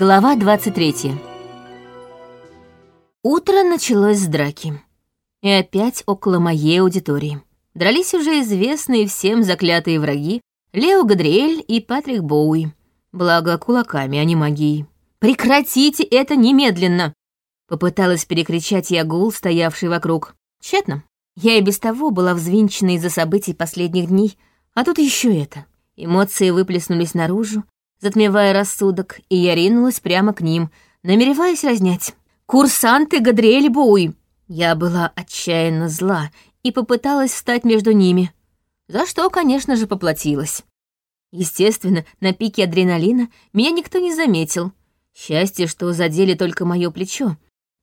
Глава 23. Утро началось с драки. И опять около моей аудитории. Дрались уже известные всем заклятые враги Лео Гадриэль и Патрик Боуи. Благо, кулаками, а не магией. «Прекратите это немедленно!» Попыталась перекричать я гул, стоявший вокруг. Тщетно. Я и без того была взвинчена из-за событий последних дней, а тут еще это. Эмоции выплеснулись наружу, затмевая рассудок, и я ринулась прямо к ним, намереваясь разнять. «Курсанты Гадриэль Боуи!» Я была отчаянно зла и попыталась встать между ними, за что, конечно же, поплатилась. Естественно, на пике адреналина меня никто не заметил. Счастье, что задели только мое плечо,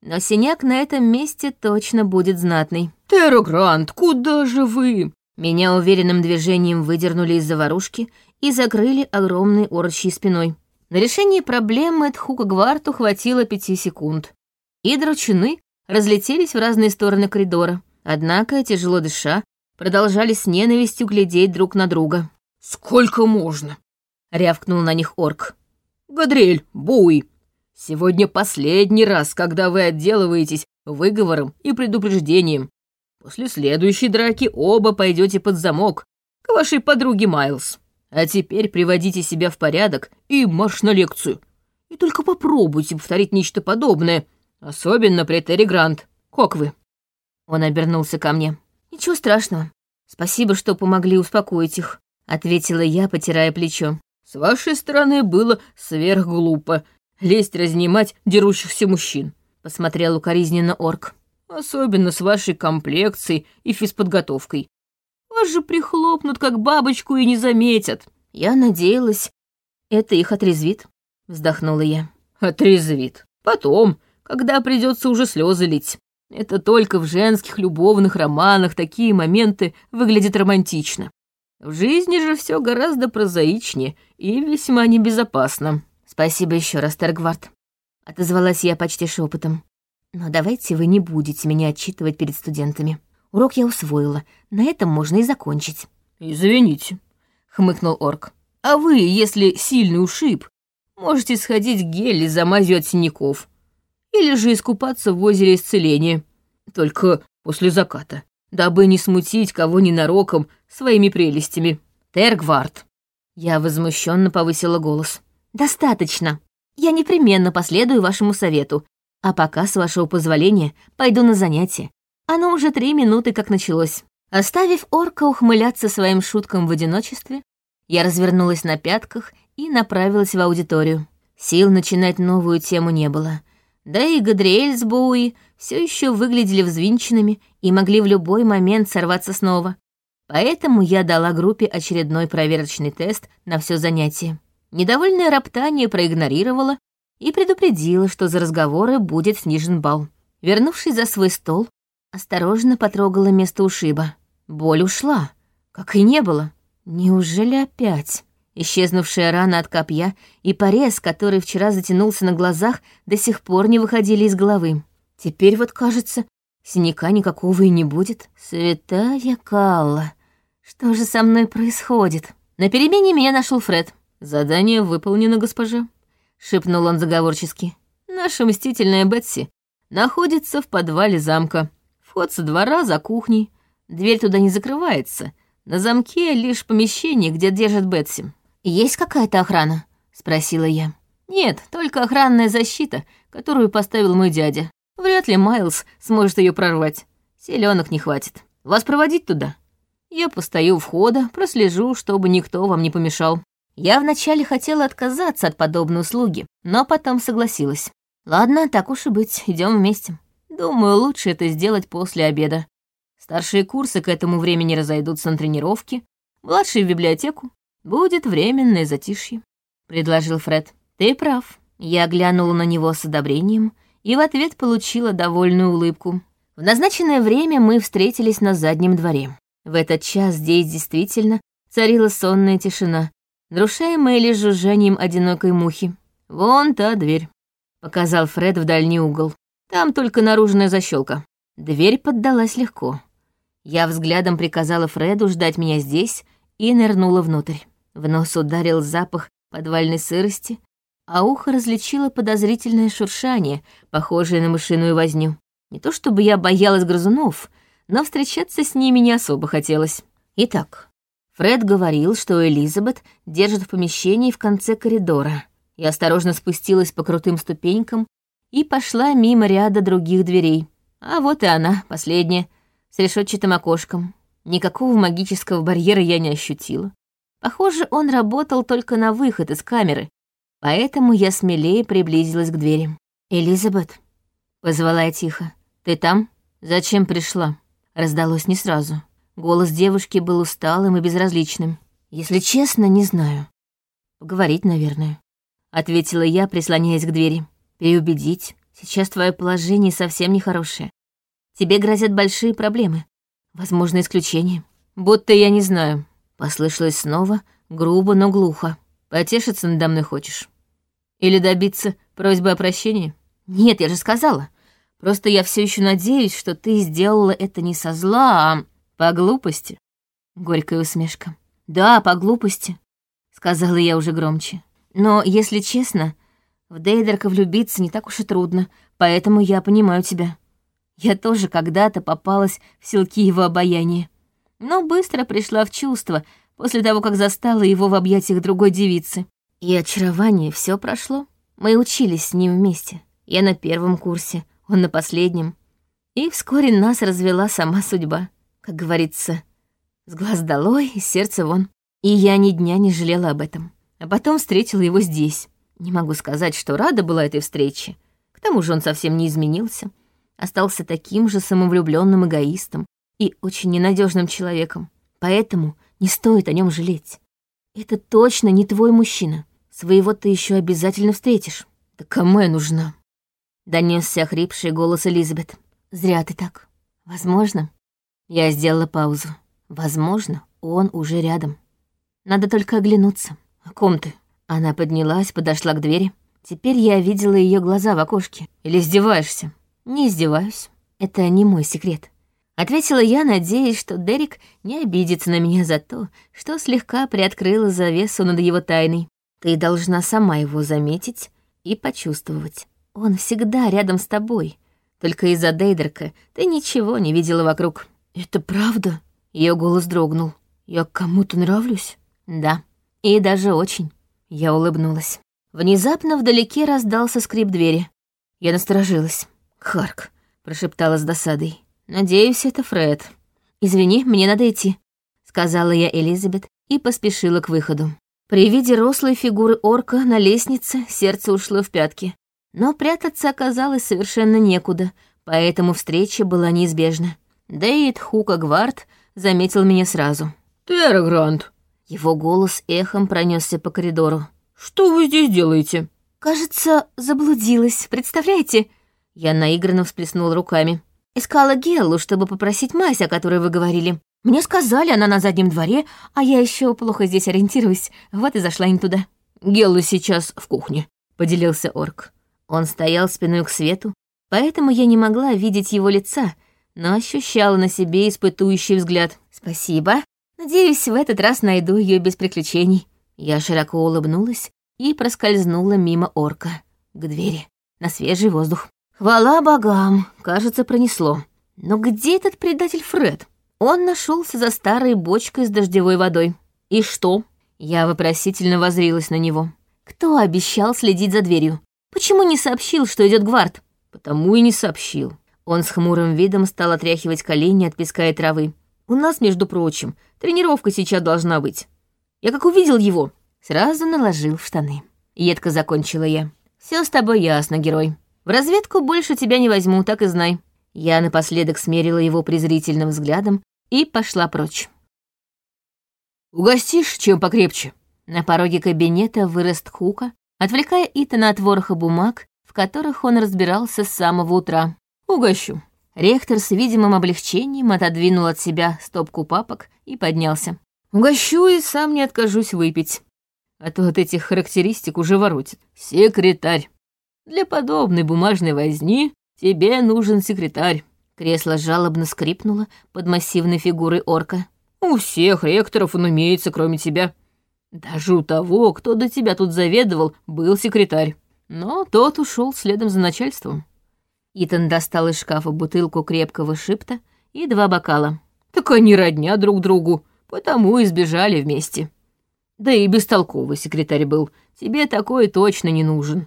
но синяк на этом месте точно будет знатный. «Террогрант, куда же вы?» Меня уверенным движением выдернули из заварушки и закрыли огромной орочьей спиной. На решение проблемы Тхука Гварту хватило пяти секунд. И драчуны разлетелись в разные стороны коридора. Однако, тяжело дыша, продолжали с ненавистью глядеть друг на друга. «Сколько можно?» — рявкнул на них орк. «Гадриэль, Буй, сегодня последний раз, когда вы отделываетесь выговором и предупреждением. После следующей драки оба пойдете под замок к вашей подруге Майлз. А теперь приводите себя в порядок и марш на лекцию. И только попробуйте повторить нечто подобное, особенно при Терри Грант. Как вы?» Он обернулся ко мне. «Ничего страшного. Спасибо, что помогли успокоить их», — ответила я, потирая плечо. «С вашей стороны было сверхглупо лезть разнимать дерущихся мужчин», — посмотрел укоризненно орк. «Особенно с вашей комплекцией и физподготовкой. Вас же прихлопнут, как бабочку, и не заметят. Я надеялась, это их отрезвит, вздохнула я. Отрезвит. Потом, когда придется уже слезы лить. Это только в женских любовных романах такие моменты выглядят романтично. В жизни же все гораздо прозаичнее и весьма небезопасно. Спасибо еще раз, Тергвард. Отозвалась я почти шепотом. Но давайте вы не будете меня отчитывать перед студентами. Урок я усвоила. На этом можно и закончить. «Извините», — хмыкнул орк. «А вы, если сильный ушиб, можете сходить к гели за мазью от синяков. Или же искупаться в озере исцеления. Только после заката, дабы не смутить кого ненароком своими прелестями. Тергвард». Я возмущенно повысила голос. «Достаточно. Я непременно последую вашему совету. А пока, с вашего позволения, пойду на занятия. Оно уже три минуты как началось. Оставив орка ухмыляться своим шуткам в одиночестве, я развернулась на пятках и направилась в аудиторию. Сил начинать новую тему не было. Да и Гадриэль с Боуи все еще выглядели взвинченными и могли в любой момент сорваться снова. Поэтому я дала группе очередной проверочный тест на все занятие. Недовольное роптание проигнорировала и предупредила, что за разговоры будет снижен балл. Вернувшись за свой стол, Осторожно потрогала место ушиба. Боль ушла, как и не было. Неужели опять? Исчезнувшая рана от копья и порез, который вчера затянулся на глазах, до сих пор не выходили из головы. Теперь вот, кажется, синяка никакого и не будет. Святая Калла, что же со мной происходит? На перемене меня нашел Фред. «Задание выполнено, госпожа», — шепнул он заговорчески. «Наша мстительная Бетси находится в подвале замка. Вход со двора за кухней. Дверь туда не закрывается. На замке лишь помещение, где держат Бетси. «Есть какая-то охрана?» — спросила я. «Нет, только охранная защита, которую поставил мой дядя. Вряд ли Майлз сможет ее прорвать. Селенок не хватит. Вас проводить туда?» Я постою у входа, прослежу, чтобы никто вам не помешал. Я вначале хотела отказаться от подобной услуги, но потом согласилась. Ладно, так уж и быть, идем вместе. Думаю, лучше это сделать после обеда. Старшие курсы к этому времени разойдутся на тренировки, младшие в библиотеку. Будет временное затишье», — предложил Фред. «Ты прав». Я глянула на него с одобрением и в ответ получила довольную улыбку. В назначенное время мы встретились на заднем дворе. В этот час здесь действительно царила сонная тишина, нарушаемая лишь жужжанием одинокой мухи. «Вон та дверь», — показал Фред в дальний угол. Там только наружная защелка. Дверь поддалась легко. Я взглядом приказала Фреду ждать меня здесь и нырнула внутрь. В нос ударил запах подвальной сырости, а ухо различило подозрительное шуршание, похожее на мышиную возню. Не то чтобы я боялась грызунов, но встречаться с ними не особо хотелось. Итак, Фред говорил, что Элизабет держит в помещении в конце коридора. Я осторожно спустилась по крутым ступенькам и пошла мимо ряда других дверей. А вот и она, последняя, с решетчатым окошком. Никакого магического барьера я не ощутила. Похоже, он работал только на выход из камеры, поэтому я смелее приблизилась к двери. «Элизабет», — позвала я тихо, — «ты там? Зачем пришла?» Раздалось не сразу. Голос девушки был усталым и безразличным. «Если честно, не знаю. Поговорить, наверное», — ответила я, прислоняясь к двери. «Переубедить. Сейчас твое положение совсем нехорошее. Тебе грозят большие проблемы. Возможно, исключение. Будто я не знаю. Послышалось снова, грубо, но глухо. Потешиться надо мной хочешь? Или добиться просьбы о прощении? Нет, я же сказала. Просто я все еще надеюсь, что ты сделала это не со зла, а по глупости. Горькая усмешка. Да, по глупости, сказала я уже громче. Но, если честно, в Дейдерка влюбиться не так уж и трудно, поэтому я понимаю тебя. Я тоже когда-то попалась в силки его обаяния, но быстро пришла в чувство после того, как застала его в объятиях другой девицы. И очарование все прошло. Мы учились с ним вместе. Я на первом курсе, он на последнем. И вскоре нас развела сама судьба. Как говорится, с глаз долой, из сердца вон. И я ни дня не жалела об этом. А потом встретила его здесь. Не могу сказать, что рада была этой встрече. К тому же он совсем не изменился остался таким же самовлюбленным эгоистом и очень ненадежным человеком. Поэтому не стоит о нем жалеть. Это точно не твой мужчина. Своего ты еще обязательно встретишь. Да кому я нужна? Донесся охрипший голос Элизабет. Зря ты так. Возможно. Я сделала паузу. Возможно, он уже рядом. Надо только оглянуться. О ком ты? Она поднялась, подошла к двери. Теперь я видела ее глаза в окошке. Или издеваешься? «Не издеваюсь. Это не мой секрет», — ответила я, надеясь, что Дерек не обидится на меня за то, что слегка приоткрыла завесу над его тайной. «Ты должна сама его заметить и почувствовать. Он всегда рядом с тобой. Только из-за Дейдерка ты ничего не видела вокруг». «Это правда?» — ее голос дрогнул. «Я кому-то нравлюсь?» «Да, и даже очень». Я улыбнулась. Внезапно вдалеке раздался скрип двери. Я насторожилась. «Харк», — прошептала с досадой. «Надеюсь, это Фред». «Извини, мне надо идти», — сказала я Элизабет и поспешила к выходу. При виде рослой фигуры орка на лестнице сердце ушло в пятки. Но прятаться оказалось совершенно некуда, поэтому встреча была неизбежна. Дэйд Хука Гвард заметил меня сразу. «Терра Грант!» Его голос эхом пронесся по коридору. «Что вы здесь делаете?» «Кажется, заблудилась, представляете?» Я наигранно всплеснула руками. Искала Геллу, чтобы попросить мазь, о которой вы говорили. Мне сказали, она на заднем дворе, а я еще плохо здесь ориентируюсь, вот и зашла не туда. Гелла сейчас в кухне, поделился орк. Он стоял спиной к свету, поэтому я не могла видеть его лица, но ощущала на себе испытующий взгляд. Спасибо. Надеюсь, в этот раз найду ее без приключений. Я широко улыбнулась и проскользнула мимо орка к двери на свежий воздух. Хвала богам, кажется, пронесло. Но где этот предатель Фред? Он нашелся за старой бочкой с дождевой водой. И что? Я вопросительно возрилась на него. Кто обещал следить за дверью? Почему не сообщил, что идет гвард? Потому и не сообщил. Он с хмурым видом стал отряхивать колени от песка и травы. У нас, между прочим, тренировка сейчас должна быть. Я как увидел его, сразу наложил штаны. Едко закончила я. Все с тобой ясно, герой. В разведку больше тебя не возьму, так и знай». Я напоследок смерила его презрительным взглядом и пошла прочь. «Угостишь, чем покрепче?» На пороге кабинета вырос Тхука, отвлекая Итана от вороха бумаг, в которых он разбирался с самого утра. «Угощу». Ректор с видимым облегчением отодвинул от себя стопку папок и поднялся. «Угощу и сам не откажусь выпить. А то от этих характеристик уже воротит. Секретарь». Для подобной бумажной возни тебе нужен секретарь». Кресло жалобно скрипнуло под массивной фигурой орка. «У всех ректоров он умеется, кроме тебя. Даже у того, кто до тебя тут заведовал, был секретарь. Но тот ушел следом за начальством. Итан достал из шкафа бутылку крепкого шипта и два бокала. Так они родня друг другу, потому и сбежали вместе. Да и бестолковый секретарь был. Тебе такой точно не нужен.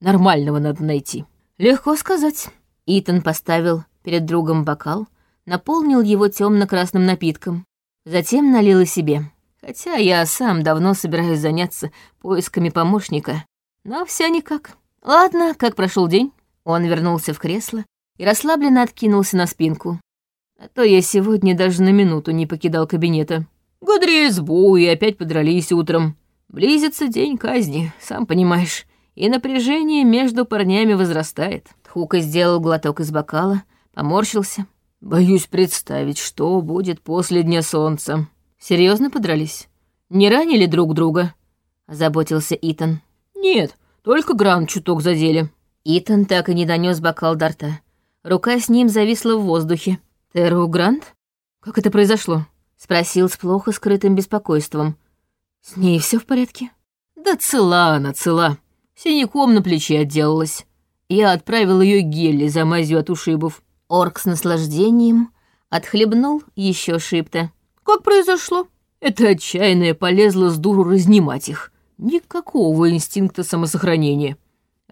Нормального надо найти. Легко сказать. Итан поставил перед другом бокал, наполнил его темно-красным напитком, затем налил и себе. Хотя я сам давно собираюсь заняться поисками помощника, но все никак. Ладно, как прошел день? Он вернулся в кресло и расслабленно откинулся на спинку. А то я сегодня даже на минуту не покидал кабинета. Гудри с Буи опять подрались утром. Близится день казни, сам понимаешь, и напряжение между парнями возрастает. Хука сделал глоток из бокала, поморщился. Боюсь представить, что будет после Дня Солнца. Серьезно подрались? Не ранили друг друга? Озаботился Итан. Нет, только Грант чуток задели. Итан так и не донес бокал до рта. Рука с ним зависла в воздухе. Теру Грант? Как это произошло? Спросил с плохо скрытым беспокойством. С ней все в порядке? Да цела она, цела. Синяком на плече отделалась. Я отправил ее гелли за мазью от ушибов. Орк с наслаждением отхлебнул еще шипта. Как произошло? Это отчаянная полезла с дуру разнимать их. Никакого инстинкта самосохранения.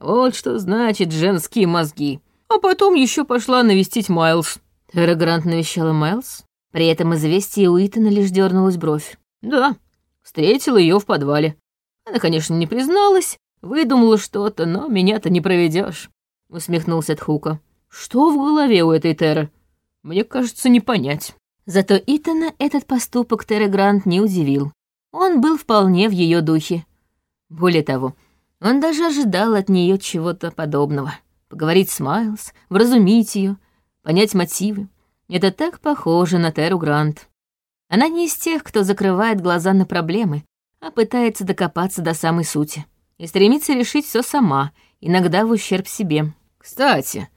Вот что значит женские мозги. А потом еще пошла навестить Майлз. Тера Грант навещала Майлз? При этом известие Уитона лишь дернулась бровь. Да, встретила ее в подвале. Она, конечно, не призналась, выдумала что-то, но меня-то не проведешь. усмехнулся Тхука. Что в голове у этой Теры? Мне кажется, не понять. Зато Итана этот поступок Терра Грант не удивил. Он был вполне в ее духе. Более того, он даже ожидал от нее чего-то подобного. Поговорить с Майлз, вразумить ее, понять мотивы. Это так похоже на Терру Грант. Она не из тех, кто закрывает глаза на проблемы, а пытается докопаться до самой сути. И стремится решить все сама, иногда в ущерб себе. Кстати,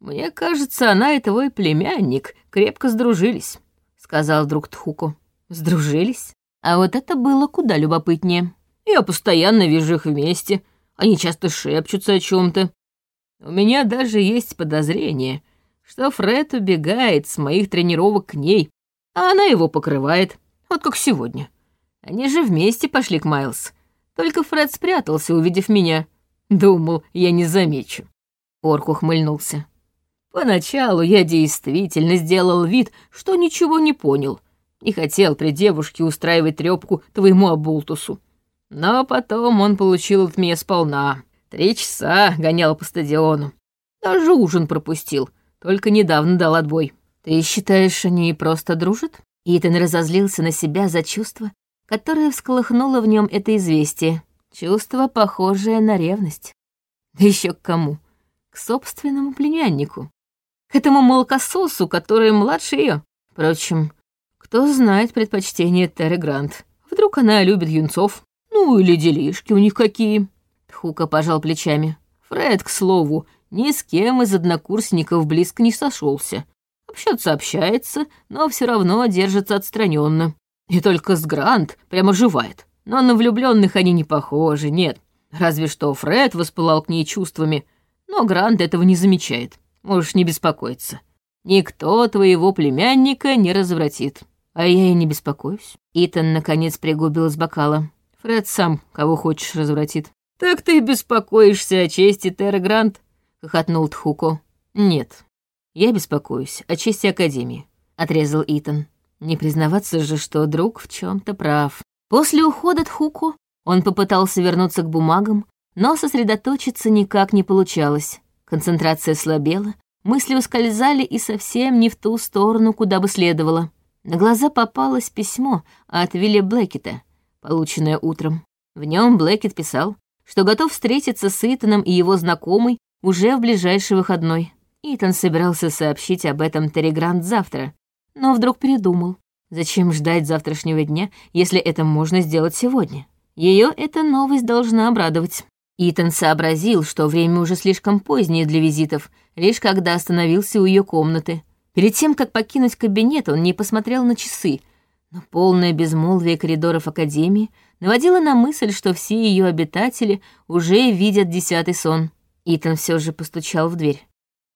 мне кажется, она и твой племянник крепко сдружились сказал друг Тхуку. Сдружились? А вот это было куда любопытнее. Я постоянно вижу их вместе. Они часто шепчутся о чем то У меня даже есть подозрение, что Фред убегает с моих тренировок к ней, а она его покрывает, вот как сегодня. Они же вместе пошли к Майлз. Только Фред спрятался, увидев меня. Думал, я не замечу. Орк ухмыльнулся. Поначалу я действительно сделал вид, что ничего не понял. Не хотел при девушке устраивать трёпку твоему обултусу. Но потом он получил от меня сполна. Три часа гонял по стадиону. Даже ужин пропустил, только недавно дал отбой. Ты считаешь, они просто дружат? Итан разозлился на себя за чувство, которое всколыхнуло в нем это известие. Чувство, похожее на ревность. Еще к кому? К собственному племяннику к этому молокососу, который младше ее. Впрочем, кто знает предпочтение Терры Грант. Вдруг она любит юнцов. Ну, или делишки у них какие. Тхука пожал плечами. Фред, к слову, ни с кем из однокурсников близко не сошелся. Общаться общается, но все равно держится отстраненно. И только с Грант прямо живает. Но на влюбленных они не похожи, нет. Разве что Фред воспылал к ней чувствами, но Грант этого не замечает. Можешь не беспокоиться. Никто твоего племянника не развратит. А я и не беспокоюсь. Итан, наконец, пригубил из бокала. Фред сам, кого хочешь, развратит. «Так ты беспокоишься о чести Терра Грант?» — хохотнул Тхуко. «Нет, я беспокоюсь о чести Академии», — отрезал Итан. Не признаваться же, что друг в чем то прав. После ухода Тхуку он попытался вернуться к бумагам, но сосредоточиться никак не получалось. Концентрация слабела, мысли ускользали и совсем не в ту сторону, куда бы следовало. На глаза попалось письмо от Вилли Блэкета, полученное утром. В нем Блэкет писал, что готов встретиться с Итаном и его знакомой уже в ближайший выходной. Итан собирался сообщить об этом Терри Грант завтра, но вдруг передумал. Зачем ждать завтрашнего дня, если это можно сделать сегодня? Ее эта новость должна обрадовать. Итан сообразил, что время уже слишком позднее для визитов, лишь когда остановился у ее комнаты. Перед тем, как покинуть кабинет, он не посмотрел на часы, но полное безмолвие коридоров Академии наводила на мысль, что все ее обитатели уже видят десятый сон. Итан все же постучал в дверь.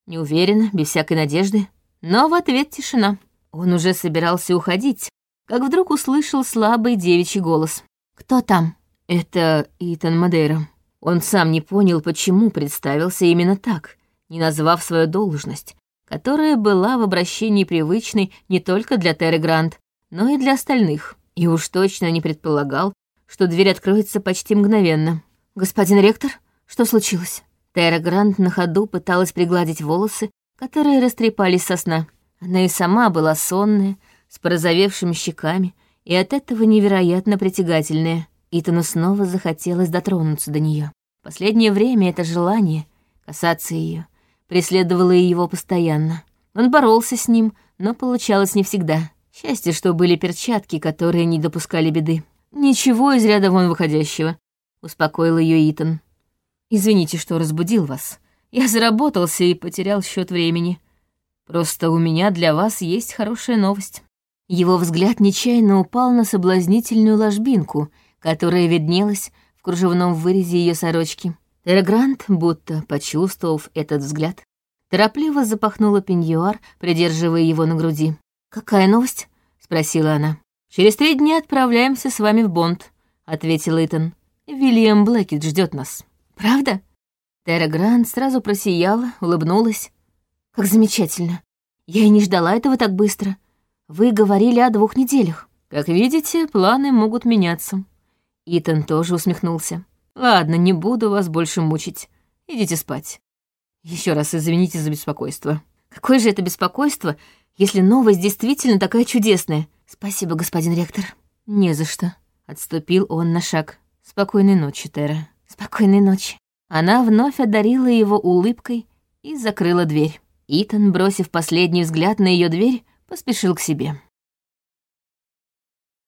Неуверенно, без всякой надежды, но в ответ тишина. Он уже собирался уходить, как вдруг услышал слабый девичий голос. «Кто там?» «Это Итан Мадейра». Он сам не понял, почему представился именно так, не назвав свою должность, которая была в обращении привычной не только для Терры Грант, но и для остальных, и уж точно не предполагал, что дверь откроется почти мгновенно. «Господин ректор, что случилось?» Терра Грант на ходу пыталась пригладить волосы, которые растрепались со сна. Она и сама была сонная, с порозовевшими щеками, и от этого невероятно притягательная. Итану снова захотелось дотронуться до нее. Последнее время это желание касаться ее преследовало его постоянно. Он боролся с ним, но получалось не всегда. Счастье, что были перчатки, которые не допускали беды. «Ничего из ряда вон выходящего», — успокоил ее Итан. «Извините, что разбудил вас. Я заработался и потерял счет времени. Просто у меня для вас есть хорошая новость». Его взгляд нечаянно упал на соблазнительную ложбинку, которая виднелась в кружевном вырезе ее сорочки. Террагрант, будто почувствовав этот взгляд, торопливо запахнула пеньюар, придерживая его на груди. «Какая новость?» — спросила она. «Через три дня отправляемся с вами в Бонд», — ответил Итан. «Вильям Блэкет ждет нас». «Правда?» Терра Грант сразу просияла, улыбнулась. «Как замечательно. Я и не ждала этого так быстро. Вы говорили о двух неделях». «Как видите, планы могут меняться». Итан тоже усмехнулся. «Ладно, не буду вас больше мучить. Идите спать. Еще раз извините за беспокойство». «Какое же это беспокойство, если новость действительно такая чудесная. Спасибо, господин ректор. Не за что. Отступил он на шаг. Спокойной ночи, Тера. Спокойной ночи. Она вновь одарила его улыбкой и закрыла дверь. Итан, бросив последний взгляд на ее дверь, поспешил к себе.